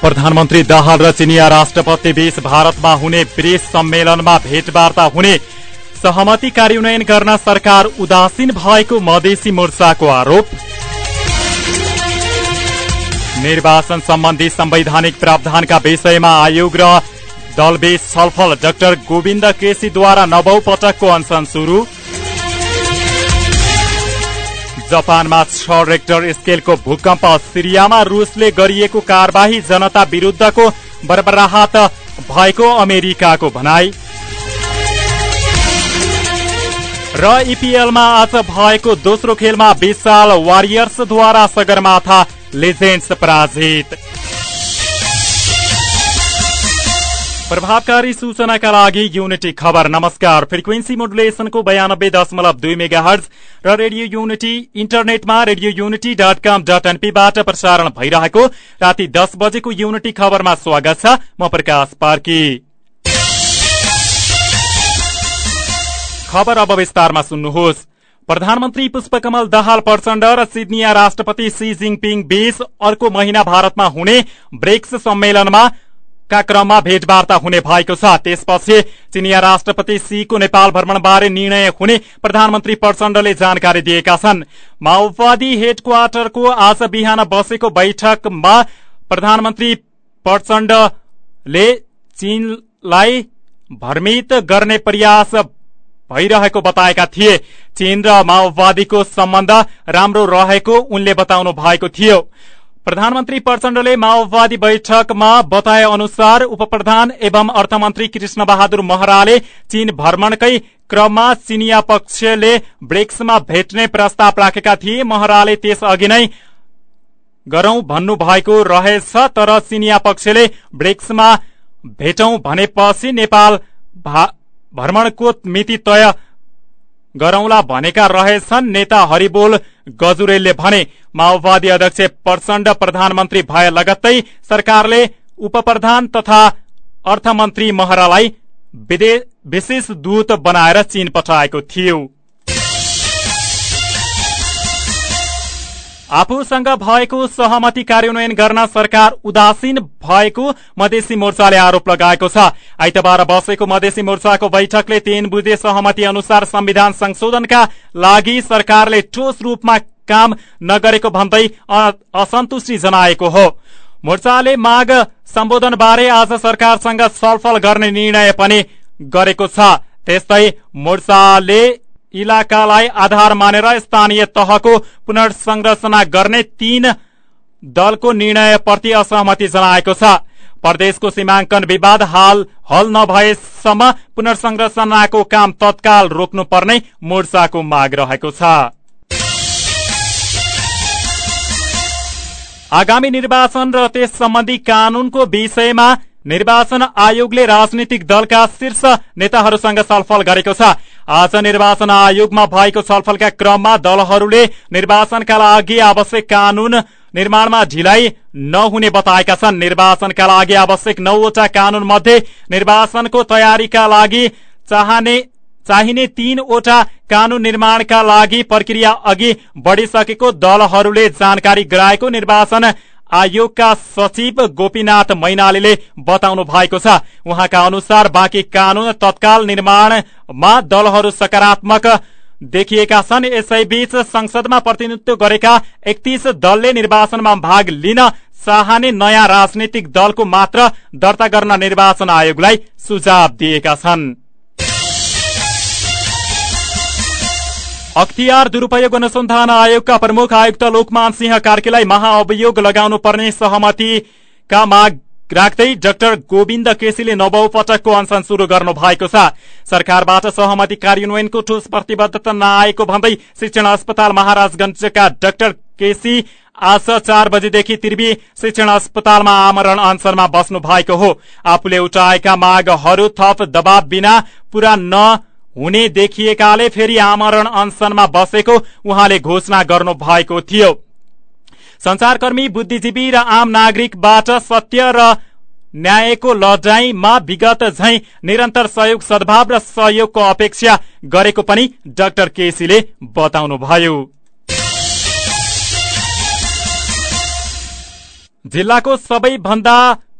प्रधानमन्त्री दाहाल र चिनिया राष्ट्रपति बीच भारतमा हुने ब्रिस सम्मेलनमा भेटवार्ता हुने सहमति कार्यान्वयन गर्न सरकार उदासीन भएको मधेसी मोर्चाको आरोप। निर्वाचन सम्बन्धी संवैधानिक प्रावधानका विषयमा आयोग र दलबीच छलफल डाक्टर गोविन्द केसीद्वारा नवौ पटकको अनसन शुरू जापानमा छ रेक्टर स्केलको भूकम्प सिरियामा रुसले गरिएको कार्यवाही जनता विरूद्धको बर्बराहत भएको अमेरिकाको भनाई। र इपिएलमा आज भएको दोस्रो खेलमा विशाल वारियर्सद्वारा सगरमाथा लेजेन्ड्स पराजित। प्रभावकारी सूचनाका लागि युनिटी खबर। नमस्कार। फ्रिक्वेन्सी मोडुलेसनको बयानब्बे दशमलव दुई मेगा हर्ज र रेडियो युनिटी इन्टरनेटमा radio unity dot com dot एनपीबाट प्रसारण भइरहेको राति दस बजेको युनिटी खबरमा स्वागत छ। म प्रकाश पार्की। खबर अब विस्तारमा सुन्नुहोस्। प्रधानमन्त्री पुष्पकमल दाहाल प्रचण्ड र सिडनिया राष्ट्रपति सी जिङपिङ बीच अर्को महिना भारतमा हुने ब्रिक्स सम्मेलनमा का क्रममा भेटवार्ता हुने भएको छ त्यसपछि चिनिया राष्ट्रपति सीको नेपाल भ्रमणबारे निर्णय हुने प्रधानमन्त्री प्रचण्डले जानकारी दिएका छन्। माओवादी हेडक्वार्टरको आज बिहान बसेको बैठकमा प्रधानमन्त्री प्रचण्डले चीनलाई भ्रमित गर्ने प्रयास भइरहेको बताएका थिए। चीन र माओवादीको सम्बन्ध राम्रो रहेको उनले बताउनु भएको थियो। प्रधानमन्त्री प्रचण्डले माओवादी बैठकमा बताए अनुसार उप प्रधान एवं अर्थमन्त्री कृष्ण बहादुर महराले चीन भ्रमणकै क्रममा चिनिया पक्षले ब्रिक्समा भेट्ने प्रस्ताव राखेका थिए। महराले त्यसअघि नै गरौं भन्नु भएको रहेछ तर चिनिया पक्षले ब्रिक्समा भेटौं भनेपछि नेपाल भ्रमणको मिति तय गरौंला भनेका रहेछन् नेता हरिबोल। गजुरेलले भने माओवादी अध्यक्ष प्रचण्ड प्रधानमन्त्री भए लगत्तै सरकारले उप प्रधान तथा अर्थमन्त्री महरालाई विशेष दूत बनाएर चीन पठाएको थियो। आफूसँग भएको सहमति कार्यान्वयन गर्न सरकार उदासीन भएको मधेसी मोर्चाले आरोप लगाएको छ। आइतबार बसेको मधेसी मोर्चाको बैठकले तीन बुझे सहमति अनुसार संविधान संशोधनका लागि सरकारले ठोस रूपमा काम नगरेको भन्दै असन्तुष्टि जनाएको हो। मोर्चाले माग सम्बोधन बारे आज सरकारसँग छलफल गर्ने निर्णय पनि गरेको छ। त्यस्तै मोर्चाले इलाकालाई आधार मानेर स्थानीय तहको पुनर्संरचना गर्ने तीन दलको निर्णयप्रति असहमति जनाएको छ। प्रदेशको सीमाङ्कन विवाद हाल हल नभएसम्म पुनर्संरचनाको काम तत्काल रोक्नुपर्ने मोर्चाको माग रहेको छ। आगामी निर्वाचन र त्यस सम्बन्धी कानूनको विषयमा निर्वाचन आयोगले राजनीतिक दलका शीर्ष नेताहरूसँग छलफल गरेको छ। आज निर्वाचन आयोगमा भएको छलफलका क्रममा दलहरूले निर्वाचनका लागि आवश्यक कानून निर्माणमा ढिलाइ नहुने बताएका छन्। निर्वाचनका लागि आवश्यक नौवटा कानून मध्ये निर्वाचनको तयारीका लागि चाहने चाहिने तीनवटा कानून निर्माणका लागि प्रक्रिया अघि बढ़िसकेको दलहरूले जानकारी गराएको निर्वाचन आयोगका सचिव गोपीनाथ मैनालीले बताउनु भएको छ। उहाँका अनुसार बाँकी कानून तत्काल निर्माणमा दलहरू सकारात्मक देखिएका छन्। यसैबीच संसदमा प्रतिनिधित्व गरेका एकतीस दलले निर्वाचनमा भाग लिन चाहने नयाँ राजनीतिक दलको मात्र दर्ता गर्न निर्वाचन आयोगलाई सुझाव दिएका छन्। अख्तियार दुरूपयोग अनुसन्धान आयोगका प्रमुख आयुक्त लोकमान सिंह कार्कीलाई महाअभियोग लगाउनु पर्ने सहमतिका माग राख्दै डाक्टर गोविन्द केसीले नवौ पटकको अनसन शुरू गर्नु भएको छ। सरकारबाट सहमति कार्यान्वयनको ठोस प्रतिबद्धता नआएको भन्दै शिक्षण अस्पताल महाराजगंजका डाक्टर केसी आज चार बजेदेखि त्रिवी शिक्षण अस्पतालमा आमरण अनसनमा बस्नु भएको हो। आफूले उठाएका मागहरू थप दबाव बिना पूरा न हुने देखिएकाले फेरि आमरण अनसनमा बसेको उहाँले घोषणा गर्नु भएको थियो। संचारकर्मी बुद्धिजीवी र आम नागरिकबाट सत्य र न्यायको लडाईँमा विगत झै निरन्तर सहयोग सद्भाव र सहयोगको अपेक्षा गरेको पनि डाक्टर केसीले बताउनुभयो। जिल्लाको सबैभन्दा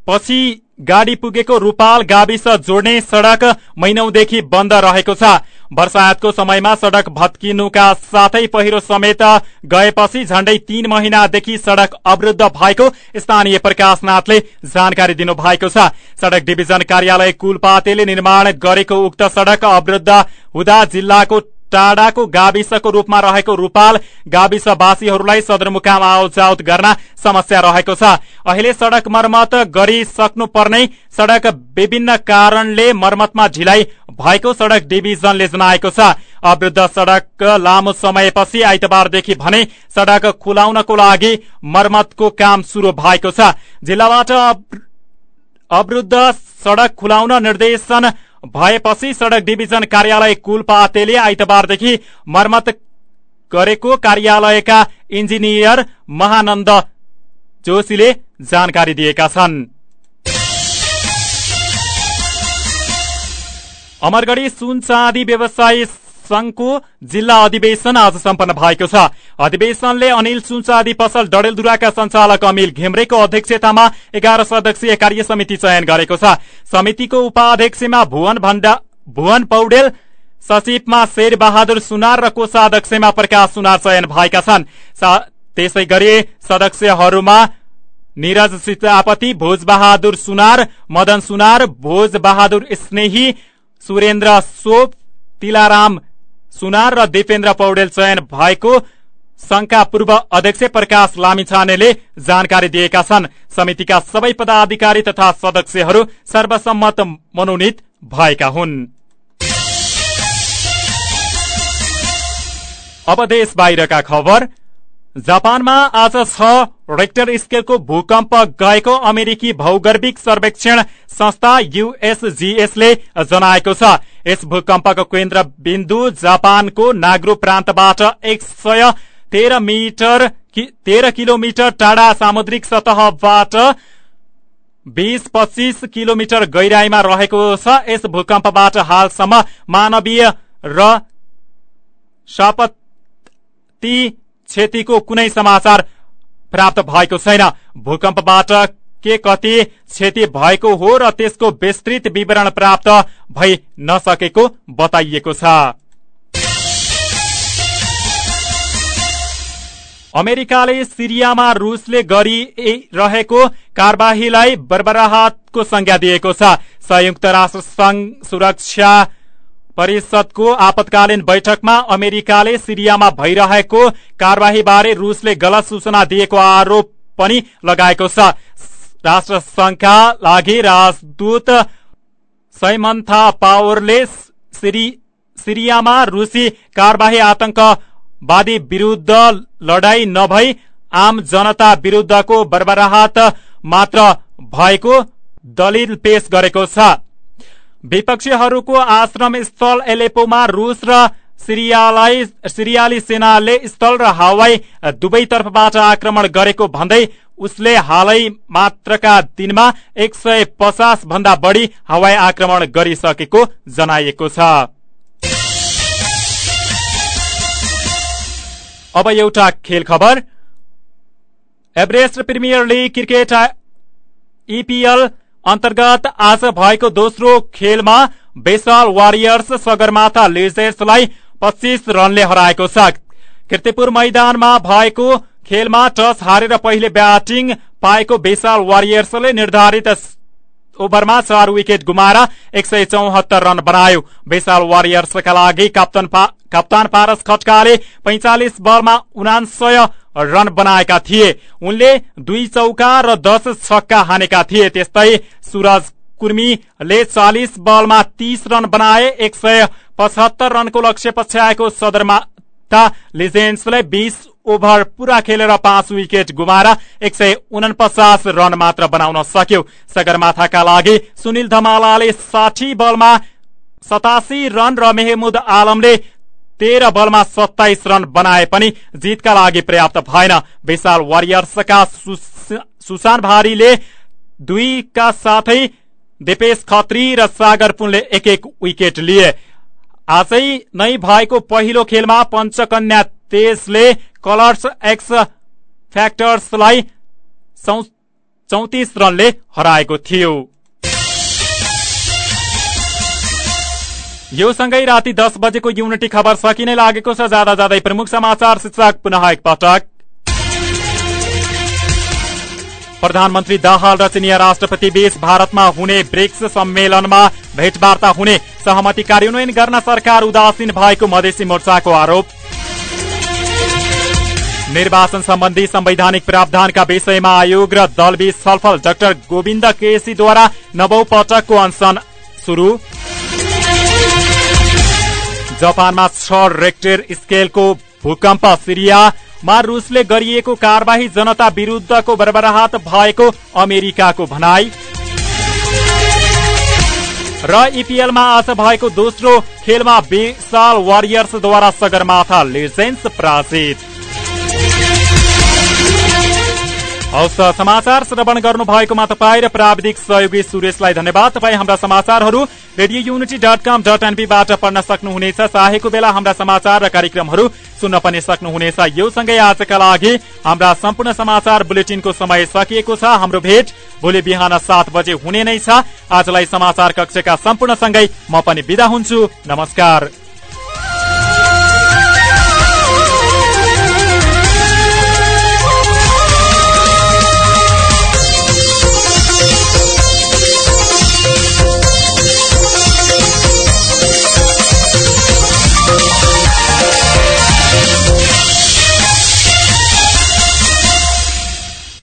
पछि गाडी पुगेको रूपाल गाविस जोड्ने सड़क महिनौदेखि बन्द रहेको छ। वर्षायातको समयमा सड़क भत्किनुका साथै पहिरो समेत गएपछि झण्डै तीन महिनादेखि सड़क अवरुद्ध भएको स्थानीय प्रकाशनाथले जानकारी दिनुभएको छ। सड़क डिभिजन कार्यालय कुलपातेले निर्माण गरेको उक्त सड़क अवरुद्ध हुँदा जिल्लाको टाडाको गाविसको रूपमा रहेको रूपाल गाविसवासीहरूलाई सदरमुकाम आवजावत गर्न समस्या रहेको छ। अहिले सड़क मर्मत गरिसक्नु पर्ने सड़क विभिन्न कारणले मर्मतमा ढिलाइ भएको सड़क डिभिजनले जनाएको छ। अवृद्ध सड़क लामो समयपछि आइतबारदेखि भने सड़क खुलाउनको लागि मर्मतको काम शुरू भएको छ। जिल्लाबाट अवृद्ध सड़क खुलाउन निर्देशन भएपछि सड़क डिभिजन कार्यालय कुलपातेले आइतबारदेखि मर्मत गरेको कार्यालयका इन्जिनियर महानन्द जोशीले जानकारी दिएका छन्। अमरगढ़ी सुन चाँदी व्यवसायी संघको जिल्ला अधिवेशन आज सम्पन्न भएको छ। अधिवेशनले अनिल सुनचाँदी पसल डडेलधुराका संचालक अमिल घिम्रेको अध्यक्षतामा एघार सदस्यीय कार्य समिति चयन गरेको छ। समितिको उपाध्यक्षमा भुवन भण्डा भुवन पौडेल सचिवमा शेर बहादुर सुनार र कोषाध्यक्षमा प्रकाश सुनार चयन भएका छन्। त्यसै गरी सदस्यहरूमा निरज सीतापति भोज बहादुर सुनार मदन सुनार भोज बहादुर स्नेही सुरेन्द्र सोप तिलाराम सुनार र दिपेन्द्र पौडेल चयन भएको संघका पूर्व अध्यक्ष प्रकाश लामिछानेले जानकारी दिएका छन्। समितिका सबै पदाधिकारी तथा सदस्यहरू सर्वसम्मत मनोनित भएका हुन्। अब देश बाहिरका खबर। जापानमा आज छ रेक्टर स्केलको भूकम्प गएको अमेरिकी भौगर्भिक सर्वेक्षण संस्था युएसजीएसले जनाएको छ। यस भूकम्पको केन्द्र बिन्दु जापानको नाग्रो प्रान्तबाट एक सय तेह्र मिटर तेह्र किलोमिटर टाढा सामुद्रिक सतहबाट बीस पच्चिस किलोमिटर गहिराईमा रहेको छ। यस भूकम्पबाट हालसम्म मानवीय र सपत्ति क्षतिको कुनै समाचार प्राप्त भएको छैन। भूकम्पबाट के कति क्षति भएको हो र त्यसको विस्तृत विवरण प्राप्त भइ नसकेको बताइएको छ। अमेरिकाले सिरियामा रूसले गरिरहेको कार्यवाहीलाई बर्बराहतको संज्ञा दिएको छ। संयुक्त राष्ट्र संघ सुरक्षा परिषदको आपतकालीन बैठकमा अमेरिकाले सिरियामा भइरहेको कार्यवाहीबारे रूसले गलत सूचना दिएको आरोप पनि लगाएको छ। राष्ट्र संघका लागि राजदूत सैमन्था पावरले सिरियामा रूसी कार्यवाही आतंकवादी विरूद्ध लडाई नभई आम जनता विरूद्धको बर्बराहत मात्र भएको दलिल पेश गरेको छ। विपक्षीहरूको आश्रम स्थल एलेपोमा रूस र सिरियाली सेनाले स्थल र हवाई दुवैतर्फबाट आक्रमण गरेको भन्दै उसले हालै मात्रका दिनमा एक सय पचास भन्दा बढ़ी हवाई आक्रमण गरिसकेको जनाइएको छ। अब एउटा खेल खबर Everest premier league cricket EPL अन्तर्गत आज भएको दोस्रो खेलमा बेसाल वारियर्स सगरमाथा लेजर्सलाई पच्चीस रनले हराएको छ। किर्तिपुर मैदानमा भएको खेलमा टस हारेर पहिले ब्याटिङ पाएको बेसाल वारियर्सले निर्धारित ओभरमा चार विकेट गुमाएर एक सय चौहत्तर रन बनायो। बेसाल वारियर्सका लागि कप्तान पारस खटकाले पैंचालिस बलमा उनासय रन बनाएका थिए। उनले दुई चौका र दश छक्का हानेका थिए। त्यस्तै सुरज कुर्मीले चालिस बलमा तीस रन बनाए एक सय पचहत्तर रनको लक्ष्य पछ्याएको सदरमाथा लिजेन्ड्सले बीस ओभर पूरा खेलेर पाँच विकेट गुमाएर एक सय उनपचास रन मात्र बनाउन सक्यो। सगरमाथाका लागि सुनिल धमालाले साठी बलमा सतासी रन र मेहमुद आलमले तेह्र बलमा सत्ताइस रन बनाए पनि जितका लागि पर्याप्त भएन। विशाल वारियर्सका सुशान भारीले दुईका साथै दिपेश खत्री र सागर पुनले एक एक विकेट लिए। आजै नै भएको पहिलो खेलमा पञ्चकन्या तेजले कलर्स एक्स फ्याक्टर्सलाई चौतिस रनले हराएको थियो। यो सँगै राति दस बजेको युनिटी खबर सकिने लागेको छ। जाँदा जाँदै प्रमुख समाचार शीर्षक पुनः एकपटक प्रधानमन्त्री दाहाल र चिनिया राष्ट्रपति बीच भारतमा हुने ब्रिक्स सम्मेलनमा भेटवार्ता हुने सहमति कार्यान्वयन गर्न सरकार उदासीन भएको मधेसी मोर्चाको आरोप। निर्वाचन सम्बन्धी संवैधानिक प्रावधानका विषयमा आयोग र दलबीच छलफल। डाक्टर गोविन्द केसीद्वारा नवौ पटकको अनसन शुरू जापानमा छ रेक्टर स्केलको भूकम्प। सिरियामा रुसले गरिएको कार्यवाही जनता विरूद्धको बर्बराहत भएको अमेरिकाको भनाई। र इपिएलमा आज भएको दोस्रो खेलमा विशाल वारियर्सद्वारा सगरमाथा लेजेन्ड्स पराजित हौस् समाचार श्रवण गर्नु भएकोमा तपाईँ र प्राविधिक सहयोगी सुरेशलाई धन्यवाद। तपाईँ हाम्रा समाचारहरू Radio Unity dot com dot एनपीबाट पढ्न सक्नुहुनेछ। चाहेको बेला हाम्रा समाचार र कार्यक्रमहरू सुन्न पनि सक्नुहुनेछ। यो सँगै आजका लागि हाम्रा सम्पूर्ण समाचार बुलेटिनको समय सकिएको छ। हाम्रो भेट भोलि बिहान सात बजे हुने नै छ। आजलाई समाचार कक्षका सम्पूर्णसँगै म पनि विदा हुन्छु। नमस्कार।